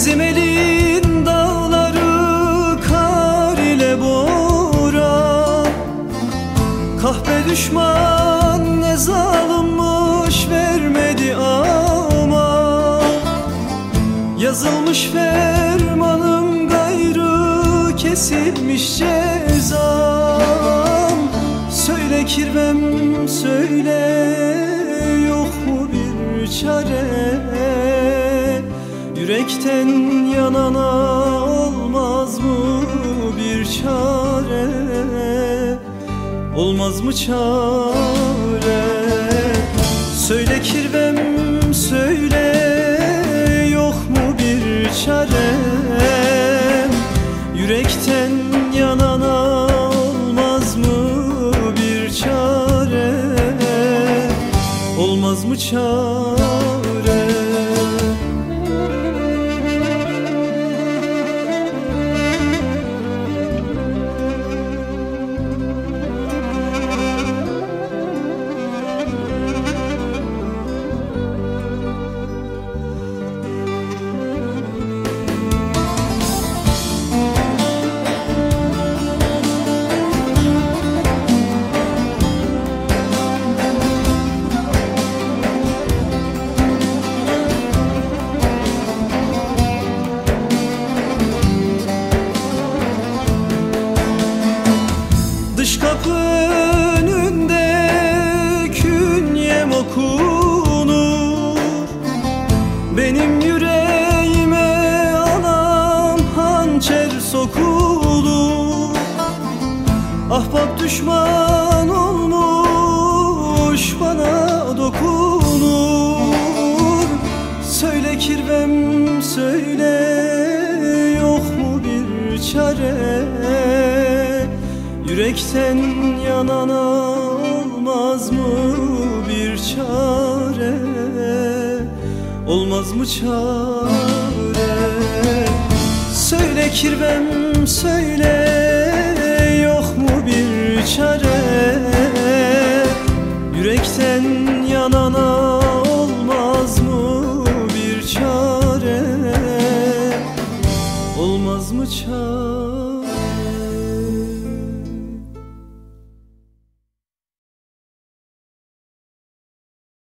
Bizim elin dağları kar ile boran Kahpe düşman ne zalimmiş vermedi ama. Yazılmış fermanım gayrı kesilmiş cezam Söyle kirvem söyle yok mu bir çare? Yürekten yanana olmaz mı bir çare? Olmaz mı çare? Söyle kirvem söyle Yok mu bir çare? Yürekten yanana olmaz mı bir çare? Olmaz mı çare künyem okunur Benim yüreğime anam hançer sokulur. Ahbap düşman olmuş bana dokunur. Söyle kirvem söyle yok mu bir çare? Yürekten yanana olmaz mı bir Olmaz mı çare? Söyle kirvem söyle yok mu bir çare? Yürekten yanana olmaz mı bir çare? Olmaz mı çare